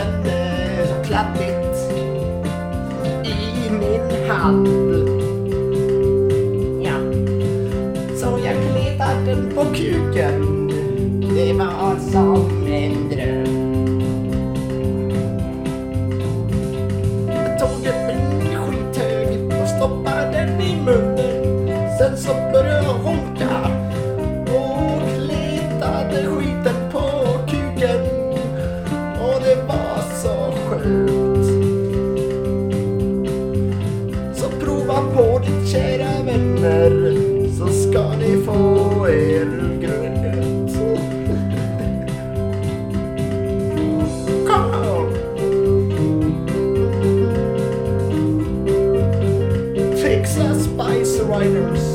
kände så kladdigt i min hand. Ja. Så jag kletade den på kuken. Det var som en dröm. Jag tog upp en skithög och stoppade den i munnen. Sen så började jag honka Spice Riders.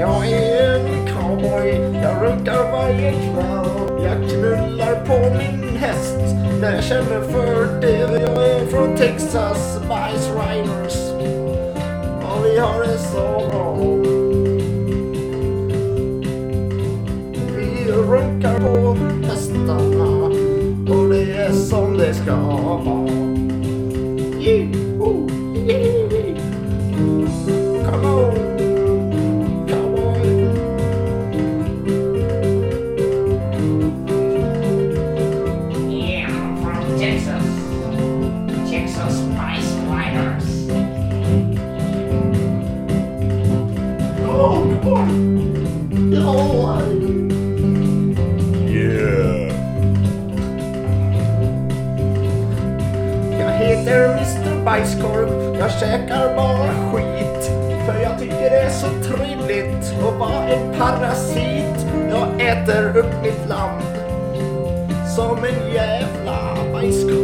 Jag är en cowboy, jag runkar varje kväll. Jag knullar på min häst när jag känner för det. Jag är från Texas, Vice Riders. Och vi har det så bra. Vi runkar på hästarna och det är som det ska vara. Yeah. Yeah. Jag heter Mr Bajskorv, jag käkar bara skit. För jag tycker det är så trevligt att vara en parasit. Jag äter upp mitt land som en jävla bajskorv.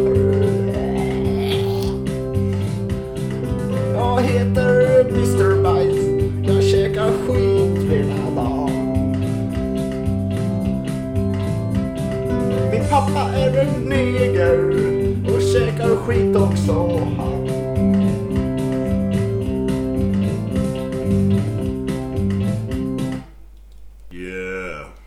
Pappa är en neger och käkar skit också.